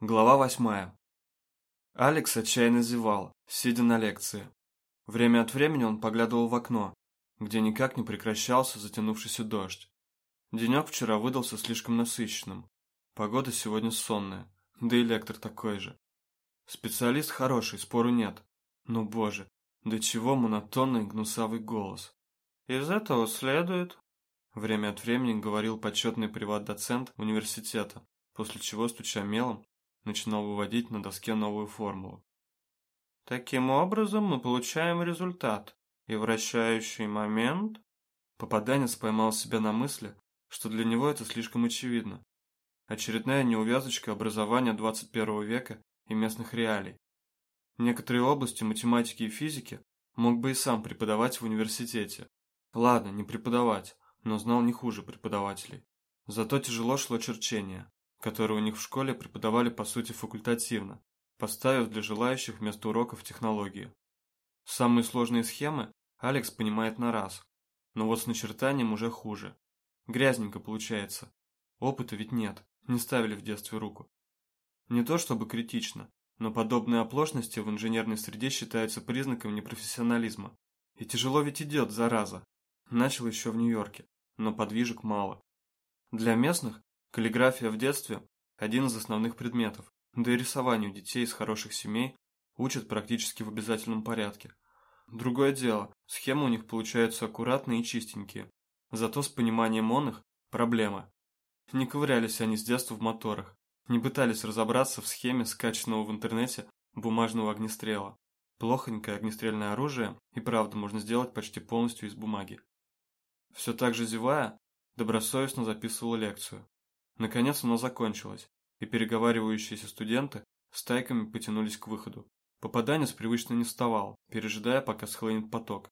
Глава восьмая. Алекс отчаянно зевал, сидя на лекции. Время от времени он поглядывал в окно, где никак не прекращался затянувшийся дождь. Денек вчера выдался слишком насыщенным. Погода сегодня сонная, да и лектор такой же. Специалист хороший, спору нет. Но, боже, до чего монотонный гнусавый голос. Из этого следует... Время от времени говорил почетный приват-доцент университета, после чего, стуча мелом, начинал выводить на доске новую формулу. Таким образом мы получаем результат, и вращающий момент... Попаданец поймал себя на мысли, что для него это слишком очевидно. Очередная неувязочка образования 21 века и местных реалий. Некоторые области математики и физики мог бы и сам преподавать в университете. Ладно, не преподавать, но знал не хуже преподавателей. Зато тяжело шло черчение которые у них в школе преподавали по сути факультативно, поставив для желающих вместо уроков технологии. Самые сложные схемы Алекс понимает на раз, но вот с начертанием уже хуже. Грязненько получается. Опыта ведь нет, не ставили в детстве руку. Не то чтобы критично, но подобные оплошности в инженерной среде считаются признаком непрофессионализма. И тяжело ведь идет, зараза. Начал еще в Нью-Йорке, но подвижек мало. Для местных Каллиграфия в детстве – один из основных предметов, да и рисованию детей из хороших семей учат практически в обязательном порядке. Другое дело, схемы у них получаются аккуратные и чистенькие, зато с пониманием он их – проблема. Не ковырялись они с детства в моторах, не пытались разобраться в схеме скачанного в интернете бумажного огнестрела. Плохонькое огнестрельное оружие и правда можно сделать почти полностью из бумаги. Все так же зевая, добросовестно записывала лекцию. Наконец оно закончилось, и переговаривающиеся студенты стайками потянулись к выходу. Попаданец привычно не вставал, пережидая, пока схлынет поток.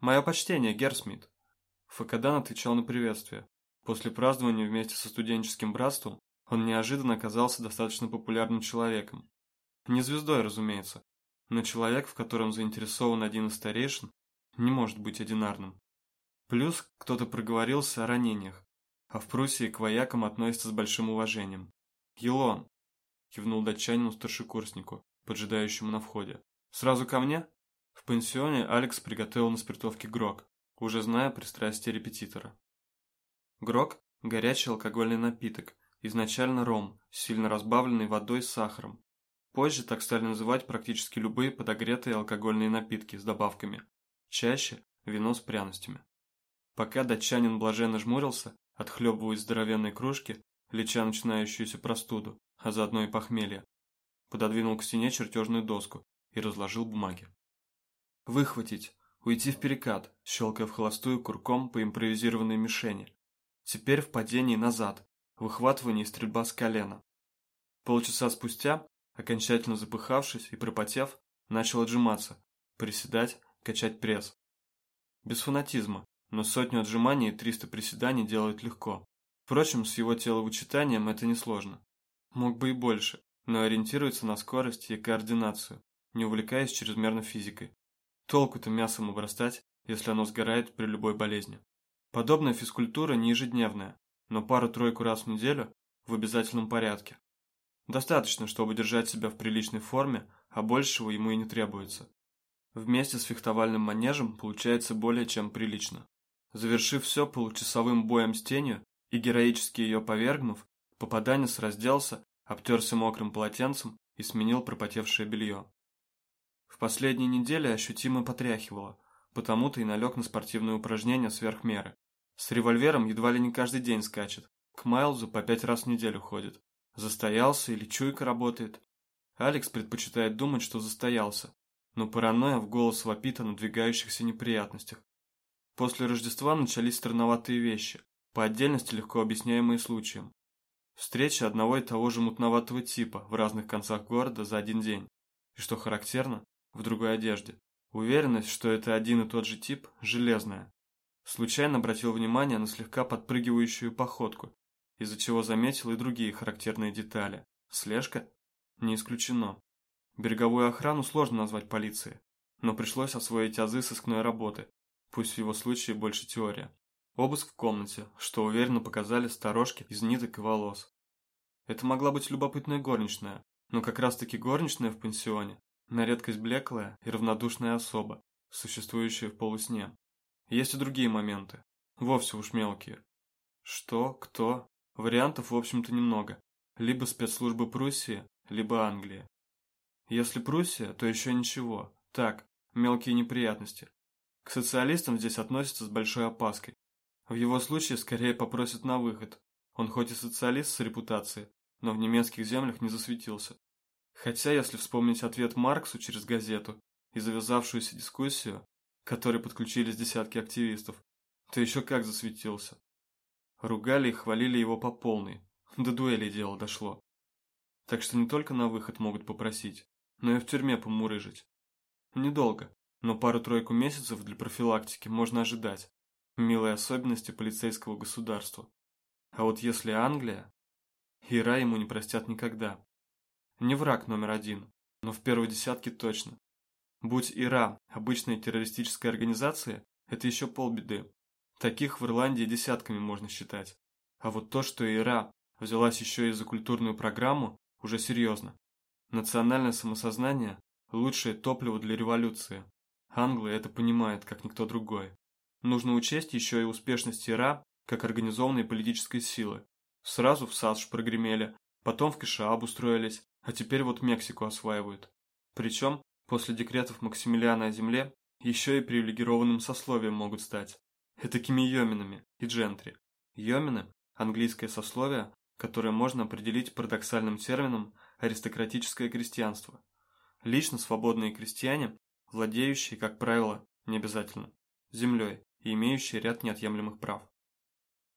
«Мое почтение, Герсмит!» Факадан отвечал на приветствие. После празднования вместе со студенческим братством он неожиданно оказался достаточно популярным человеком. Не звездой, разумеется, но человек, в котором заинтересован один из старейшин, не может быть одинарным. Плюс кто-то проговорился о ранениях, а в Пруссии к воякам относятся с большим уважением. «Елон!» – кивнул датчанину старшекурснику, поджидающему на входе. «Сразу ко мне?» В пансионе Алекс приготовил на спиртовке грок, уже зная пристрастие репетитора. Грок – горячий алкогольный напиток, изначально ром, сильно разбавленный водой с сахаром. Позже так стали называть практически любые подогретые алкогольные напитки с добавками, чаще – вино с пряностями. Пока датчанин блаженно жмурился, отхлебывая из здоровенной кружки, леча начинающуюся простуду, а заодно и похмелье. Пододвинул к стене чертежную доску и разложил бумаги. Выхватить, уйти в перекат, щелкая в холостую курком по импровизированной мишени. Теперь в падении назад, выхватывание и стрельба с колена. Полчаса спустя, окончательно запыхавшись и пропотев, начал отжиматься, приседать, качать пресс. Без фанатизма, но сотню отжиманий и 300 приседаний делают легко. Впрочем, с его теловычитанием это несложно. Мог бы и больше, но ориентируется на скорость и координацию, не увлекаясь чрезмерно физикой. Толку-то мясом обрастать, если оно сгорает при любой болезни. Подобная физкультура не ежедневная, но пару-тройку раз в неделю в обязательном порядке. Достаточно, чтобы держать себя в приличной форме, а большего ему и не требуется. Вместе с фехтовальным манежем получается более чем прилично. Завершив все получасовым боем с тенью и героически ее повергнув, попаданец разделся, обтерся мокрым полотенцем и сменил пропотевшее белье. В последние недели ощутимо потряхивало, потому-то и налег на спортивные упражнения сверх меры. С револьвером едва ли не каждый день скачет, к Майлзу по пять раз в неделю ходит. Застоялся или чуйка работает. Алекс предпочитает думать, что застоялся, но паранойя в голос вопит о надвигающихся неприятностях. После Рождества начались странноватые вещи, по отдельности легко объясняемые случаем. Встреча одного и того же мутноватого типа в разных концах города за один день. И что характерно, в другой одежде. Уверенность, что это один и тот же тип, железная. Случайно обратил внимание на слегка подпрыгивающую походку, из-за чего заметил и другие характерные детали. Слежка? Не исключено. Береговую охрану сложно назвать полицией, но пришлось освоить азы сыскной работы, Пусть в его случае больше теория. Обыск в комнате, что уверенно показали сторожки из ниток и волос. Это могла быть любопытная горничная, но как раз-таки горничная в пансионе, на редкость блеклая и равнодушная особа, существующая в полусне. Есть и другие моменты, вовсе уж мелкие. Что, кто, вариантов в общем-то немного. Либо спецслужбы Пруссии, либо Англии. Если Пруссия, то еще ничего. Так, мелкие неприятности. К социалистам здесь относятся с большой опаской. В его случае скорее попросят на выход. Он хоть и социалист с репутацией, но в немецких землях не засветился. Хотя, если вспомнить ответ Марксу через газету и завязавшуюся дискуссию, к которой подключились десятки активистов, то еще как засветился. Ругали и хвалили его по полной, до дуэли дело дошло. Так что не только на выход могут попросить, но и в тюрьме помурыжить. Недолго, но пару-тройку месяцев для профилактики можно ожидать. Милые особенности полицейского государства. А вот если Англия... Ира ему не простят никогда. Не враг номер один, но в первой десятке точно. Будь Ира обычной террористической организацией, это еще полбеды. Таких в Ирландии десятками можно считать. А вот то, что Ира взялась еще и за культурную программу, уже серьезно. Национальное самосознание – лучшее топливо для революции. Англы это понимают, как никто другой. Нужно учесть еще и успешность Ира как организованной политической силы. Сразу в САСШ прогремели, потом в Киша обустроились, а теперь вот Мексику осваивают. Причем, после декретов Максимилиана о земле, еще и привилегированным сословием могут стать. Этакими йоминами и джентри. Йомины – английское сословие, которое можно определить парадоксальным термином аристократическое крестьянство. Лично свободные крестьяне владеющие, как правило, не обязательно, землей и имеющие ряд неотъемлемых прав.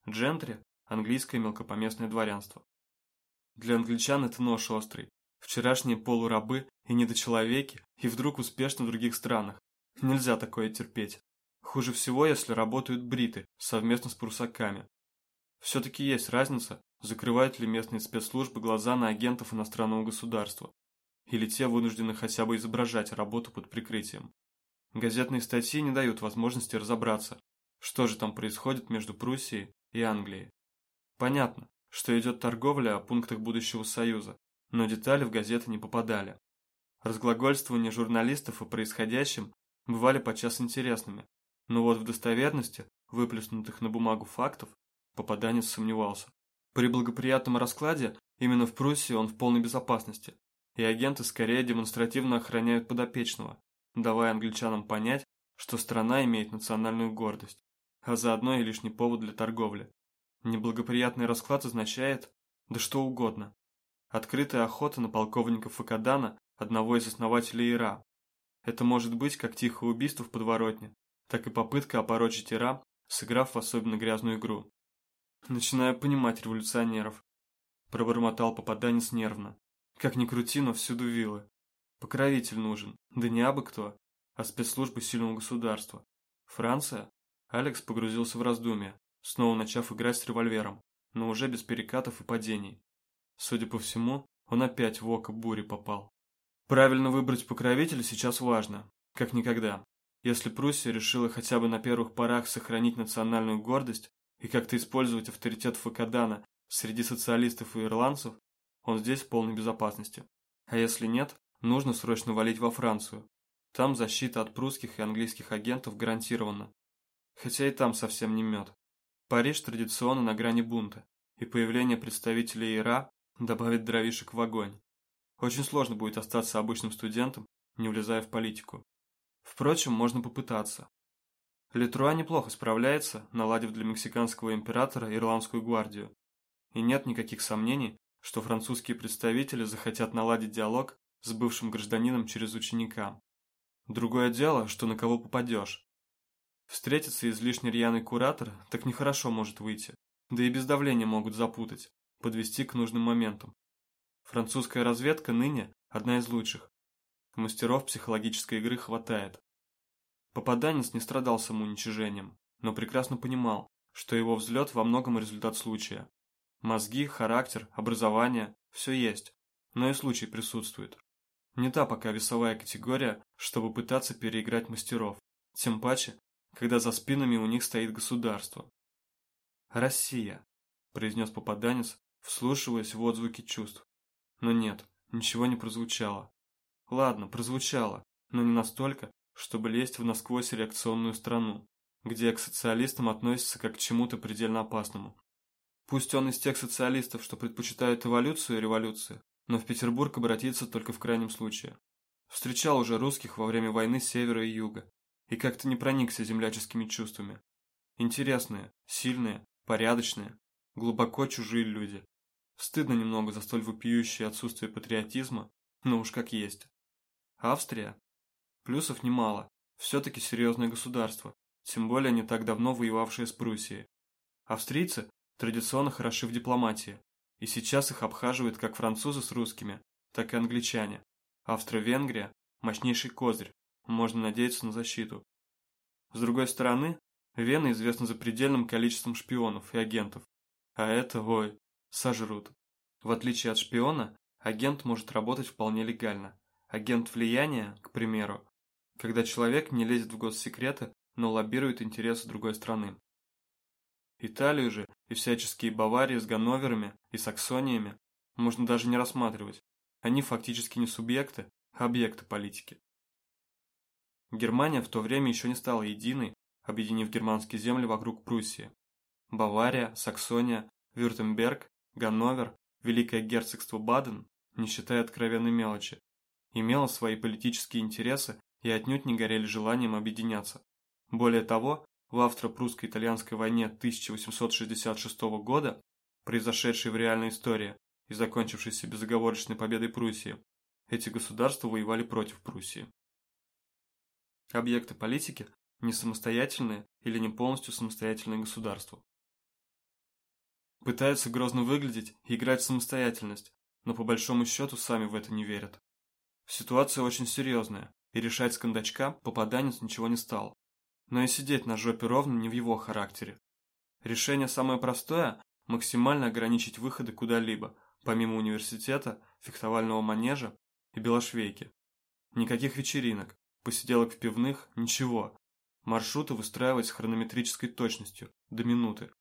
Джентри – английское мелкопоместное дворянство. Для англичан это нож острый. Вчерашние полурабы и недочеловеки, и вдруг успешно в других странах. Нельзя такое терпеть. Хуже всего, если работают бриты совместно с прусаками. Все-таки есть разница, закрывают ли местные спецслужбы глаза на агентов иностранного государства или те вынуждены хотя бы изображать работу под прикрытием. Газетные статьи не дают возможности разобраться, что же там происходит между Пруссией и Англией. Понятно, что идет торговля о пунктах будущего союза, но детали в газеты не попадали. Разглагольствования журналистов о происходящем бывали подчас интересными, но вот в достоверности, выплеснутых на бумагу фактов, попаданец сомневался. При благоприятном раскладе именно в Пруссии он в полной безопасности, и агенты скорее демонстративно охраняют подопечного, давая англичанам понять, что страна имеет национальную гордость, а заодно и лишний повод для торговли. Неблагоприятный расклад означает, да что угодно. Открытая охота на полковника Факадана, одного из основателей Ира. Это может быть как тихое убийство в подворотне, так и попытка опорочить Ира, сыграв в особенно грязную игру. Начинаю понимать революционеров. Пробормотал попаданец нервно. Как ни крути, но всюду вилы. Покровитель нужен, да не абы кто, а спецслужбы сильного государства. Франция? Алекс погрузился в раздумья, снова начав играть с револьвером, но уже без перекатов и падений. Судя по всему, он опять в око бури попал. Правильно выбрать покровителя сейчас важно, как никогда. Если Пруссия решила хотя бы на первых порах сохранить национальную гордость и как-то использовать авторитет Факадана среди социалистов и ирландцев, он здесь в полной безопасности. А если нет, нужно срочно валить во Францию. Там защита от прусских и английских агентов гарантирована. Хотя и там совсем не мед. Париж традиционно на грани бунта, и появление представителей ИРА добавит дровишек в огонь. Очень сложно будет остаться обычным студентом, не влезая в политику. Впрочем, можно попытаться. Летруа неплохо справляется, наладив для мексиканского императора ирландскую гвардию. И нет никаких сомнений, что французские представители захотят наладить диалог с бывшим гражданином через ученика. Другое дело, что на кого попадешь. Встретиться излишне рьяный куратор так нехорошо может выйти, да и без давления могут запутать, подвести к нужным моментам. Французская разведка ныне одна из лучших. Мастеров психологической игры хватает. Попаданец не страдал самоуничижением, но прекрасно понимал, что его взлет во многом результат случая, Мозги, характер, образование – все есть, но и случай присутствует. Не та пока весовая категория, чтобы пытаться переиграть мастеров, тем паче, когда за спинами у них стоит государство. «Россия», – произнес попаданец, вслушиваясь в отзвуки чувств. Но нет, ничего не прозвучало. Ладно, прозвучало, но не настолько, чтобы лезть в насквозь реакционную страну, где к социалистам относятся как к чему-то предельно опасному. Пусть он из тех социалистов, что предпочитают эволюцию и революцию, но в Петербург обратиться только в крайнем случае. Встречал уже русских во время войны севера и юга, и как-то не проникся земляческими чувствами. Интересные, сильные, порядочные, глубоко чужие люди. Стыдно немного за столь вопиющее отсутствие патриотизма, но уж как есть. Австрия? Плюсов немало, все-таки серьезное государство, тем более не так давно воевавшее с Пруссией. Австрийцы традиционно хороши в дипломатии, и сейчас их обхаживают как французы с русскими, так и англичане. Австро-Венгрия – мощнейший козырь, можно надеяться на защиту. С другой стороны, Вена известна запредельным количеством шпионов и агентов. А это, ой, сожрут. В отличие от шпиона, агент может работать вполне легально. Агент влияния, к примеру, когда человек не лезет в госсекреты, но лоббирует интересы другой страны. Италию же и всяческие Баварии с Ганноверами и Саксониями можно даже не рассматривать. Они фактически не субъекты, а объекты политики. Германия в то время еще не стала единой, объединив германские земли вокруг Пруссии. Бавария, Саксония, Вюртемберг, Ганновер, Великое герцогство Баден, не считая откровенной мелочи, имело свои политические интересы и отнюдь не горели желанием объединяться. Более того, в австро-прусско-итальянской войне 1866 года, произошедшей в реальной истории и закончившейся безоговорочной победой Пруссии, эти государства воевали против Пруссии. Объекты политики – не самостоятельные или не полностью самостоятельные государства. Пытаются грозно выглядеть и играть в самостоятельность, но по большому счету сами в это не верят. Ситуация очень серьезная, и решать с кондачка попаданец ничего не стал. Но и сидеть на жопе ровно не в его характере. Решение самое простое – максимально ограничить выходы куда-либо, помимо университета, фехтовального манежа и белошвейки. Никаких вечеринок, посиделок в пивных, ничего. Маршруты выстраивать с хронометрической точностью, до минуты.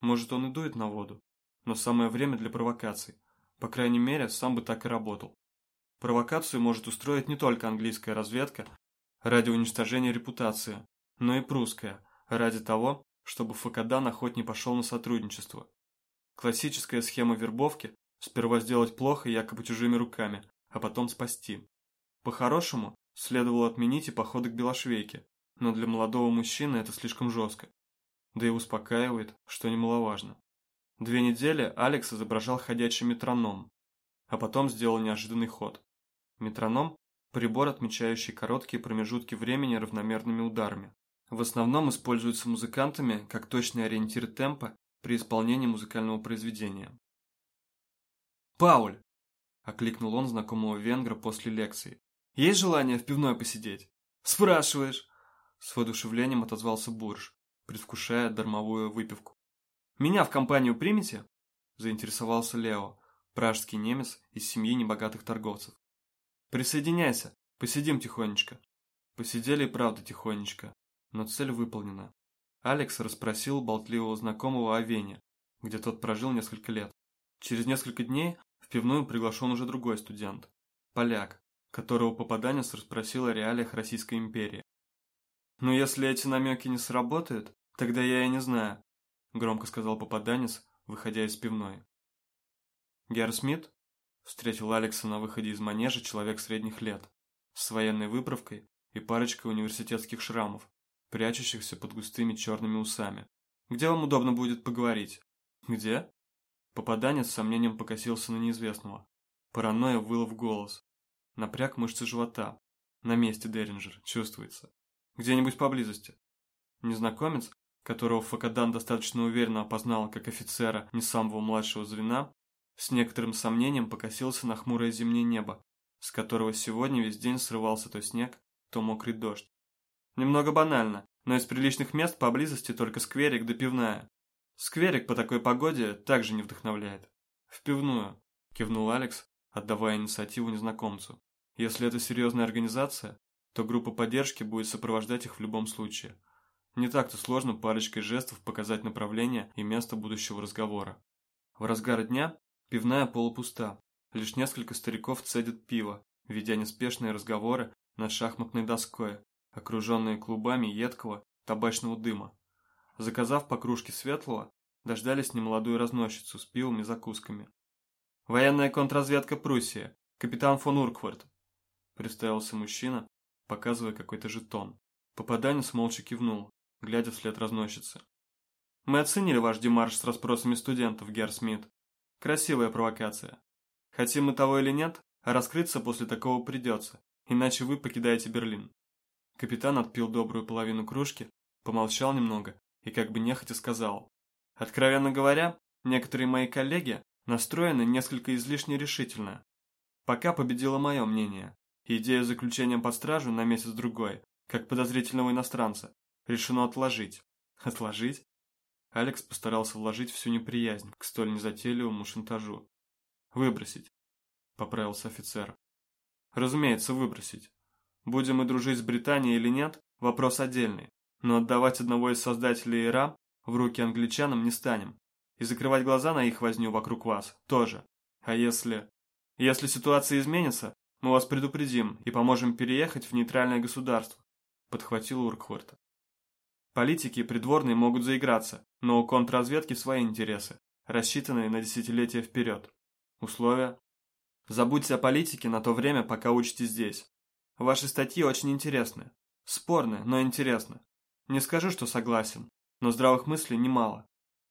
Может, он и дует на воду, но самое время для провокаций. По крайней мере, сам бы так и работал. Провокацию может устроить не только английская разведка ради уничтожения репутации, но и прусская, ради того, чтобы Факадан охотнее пошел на сотрудничество. Классическая схема вербовки – сперва сделать плохо якобы чужими руками, а потом спасти. По-хорошему, следовало отменить и походы к Белошвейке, но для молодого мужчины это слишком жестко. Да и успокаивает, что немаловажно. Две недели Алекс изображал ходячий метроном, а потом сделал неожиданный ход. Метроном – прибор, отмечающий короткие промежутки времени равномерными ударами. В основном используется музыкантами как точный ориентир темпа при исполнении музыкального произведения. «Пауль!» – окликнул он знакомого венгра после лекции. Есть желание в пивной посидеть? Спрашиваешь? С воодушевлением отозвался Бурж, предвкушая дармовую выпивку. Меня в компанию примете? Заинтересовался Лео, пражский немец из семьи небогатых торговцев. Присоединяйся, посидим тихонечко. Посидели и правда тихонечко, но цель выполнена. Алекс расспросил болтливого знакомого о Вене, где тот прожил несколько лет. Через несколько дней в пивную приглашен уже другой студент, поляк, которого попаданец расспросил о реалиях Российской империи. «Но если эти намеки не сработают, тогда я и не знаю», – громко сказал попаданец, выходя из пивной. Герр Смит встретил Алекса на выходе из манежа человек средних лет, с военной выправкой и парочкой университетских шрамов, прячущихся под густыми черными усами. «Где вам удобно будет поговорить?» «Где?» Попаданец с сомнением покосился на неизвестного. Паранойя выла в голос. Напряг мышцы живота. На месте Деринджер, чувствуется. Где-нибудь поблизости. Незнакомец, которого Факадан достаточно уверенно опознал как офицера не самого младшего звена, с некоторым сомнением покосился на хмурое зимнее небо, с которого сегодня весь день срывался то снег, то мокрый дождь. Немного банально, но из приличных мест поблизости только скверик да пивная. Скверик по такой погоде также не вдохновляет. В пивную, кивнул Алекс, отдавая инициативу незнакомцу. Если это серьезная организация, то группа поддержки будет сопровождать их в любом случае. Не так-то сложно парочкой жестов показать направление и место будущего разговора. В разгар дня Пивная полупуста. Лишь несколько стариков цедят пиво, ведя неспешные разговоры над шахматной доской, окруженные клубами едкого табачного дыма. Заказав по кружке светлого, дождались немолодую разносчицу с пивом и закусками. «Военная контрразведка Пруссия, капитан фон Урквард», представился мужчина, показывая какой-то жетон. Попаданец молча кивнул, глядя вслед разносчицы. «Мы оценили ваш демарш с расспросами студентов, Герр Смит. Красивая провокация. Хотим мы того или нет, а раскрыться после такого придется, иначе вы покидаете Берлин». Капитан отпил добрую половину кружки, помолчал немного и как бы нехотя сказал. «Откровенно говоря, некоторые мои коллеги настроены несколько излишне решительно. Пока победило мое мнение. Идею заключения под стражу на месяц-другой, как подозрительного иностранца, решено отложить. Отложить? Алекс постарался вложить всю неприязнь к столь незатейливому шантажу. «Выбросить», — поправился офицер. «Разумеется, выбросить. Будем мы дружить с Британией или нет, вопрос отдельный, но отдавать одного из создателей ИРА в руки англичанам не станем. И закрывать глаза на их возню вокруг вас тоже. А если... Если ситуация изменится, мы вас предупредим и поможем переехать в нейтральное государство», — подхватил Уркхорта. Политики и придворные могут заиграться, но у контрразведки свои интересы, рассчитанные на десятилетия вперед. Условия? Забудьте о политике на то время, пока учитесь здесь. Ваши статьи очень интересны. Спорны, но интересны. Не скажу, что согласен, но здравых мыслей немало.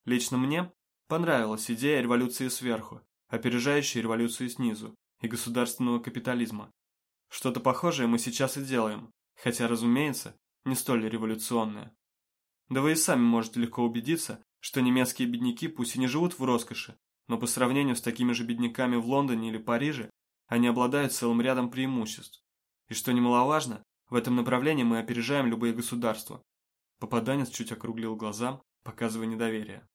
Лично мне понравилась идея революции сверху, опережающей революцию снизу, и государственного капитализма. Что-то похожее мы сейчас и делаем, хотя, разумеется, не столь революционное. Да вы и сами можете легко убедиться, что немецкие бедняки пусть и не живут в роскоши, но по сравнению с такими же бедняками в Лондоне или Париже, они обладают целым рядом преимуществ. И что немаловажно, в этом направлении мы опережаем любые государства. Попаданец чуть округлил глаза, показывая недоверие.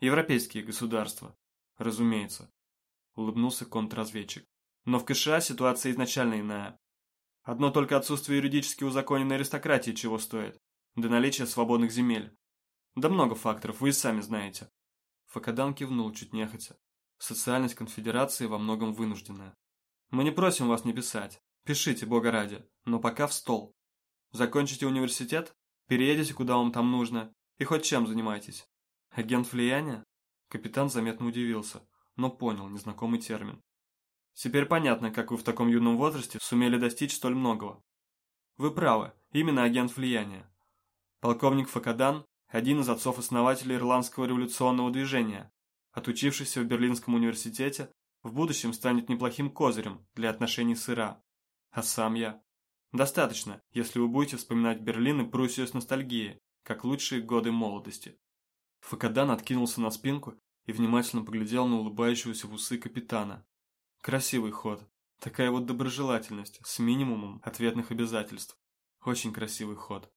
Европейские государства, разумеется, улыбнулся контрразведчик. Но в КША ситуация изначально иная. Одно только отсутствие юридически узаконенной аристократии чего стоит, до наличия свободных земель. Да много факторов, вы и сами знаете. Факадан кивнул чуть нехотя. Социальность конфедерации во многом вынужденная. Мы не просим вас не писать. Пишите, бога ради, но пока в стол. Закончите университет, переедете куда вам там нужно, и хоть чем занимайтесь. Агент влияния? Капитан заметно удивился, но понял незнакомый термин. Теперь понятно, как вы в таком юном возрасте сумели достичь столь многого. Вы правы, именно агент влияния. Полковник Факадан – один из отцов-основателей ирландского революционного движения, отучившийся в Берлинском университете, в будущем станет неплохим козырем для отношений с Ира. А сам я? Достаточно, если вы будете вспоминать Берлин и Пруссию с ностальгией, как лучшие годы молодости. Факадан откинулся на спинку и внимательно поглядел на улыбающегося в усы капитана. Красивый ход. Такая вот доброжелательность, с минимумом ответных обязательств. Очень красивый ход.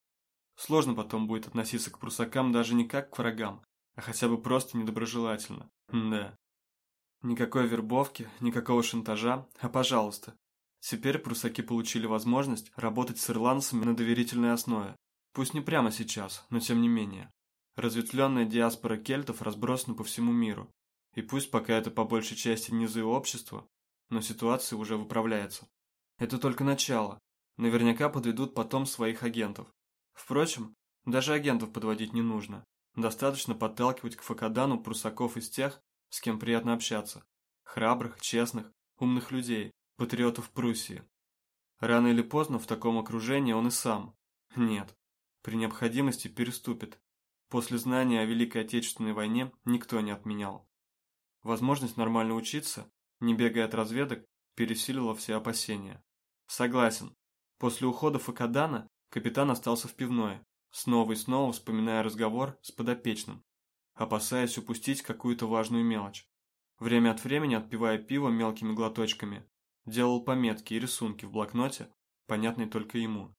Сложно потом будет относиться к прусакам даже не как к врагам, а хотя бы просто недоброжелательно. да. Никакой вербовки, никакого шантажа, а пожалуйста. Теперь прусаки получили возможность работать с ирландцами на доверительной основе. Пусть не прямо сейчас, но тем не менее. Разветвленная диаспора кельтов разбросана по всему миру. И пусть пока это по большей части низы общества, но ситуация уже выправляется. Это только начало. Наверняка подведут потом своих агентов. Впрочем, даже агентов подводить не нужно. Достаточно подталкивать к Факадану прусаков из тех, с кем приятно общаться. Храбрых, честных, умных людей, патриотов Пруссии. Рано или поздно в таком окружении он и сам. Нет, при необходимости переступит. После знания о Великой Отечественной войне никто не отменял. Возможность нормально учиться не бегая от разведок, пересилила все опасения. Согласен. После ухода Факадана капитан остался в пивной, снова и снова вспоминая разговор с подопечным, опасаясь упустить какую-то важную мелочь. Время от времени, отпивая пиво мелкими глоточками, делал пометки и рисунки в блокноте, понятные только ему.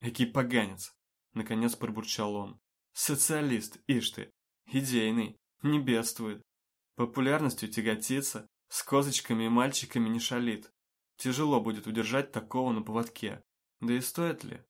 «Экий поганец!» – наконец пробурчал он. «Социалист, ишь ты! Идейный, не бедствует. Популярностью тяготится, с козочками и мальчиками не шалит. Тяжело будет удержать такого на поводке. Да и стоит ли?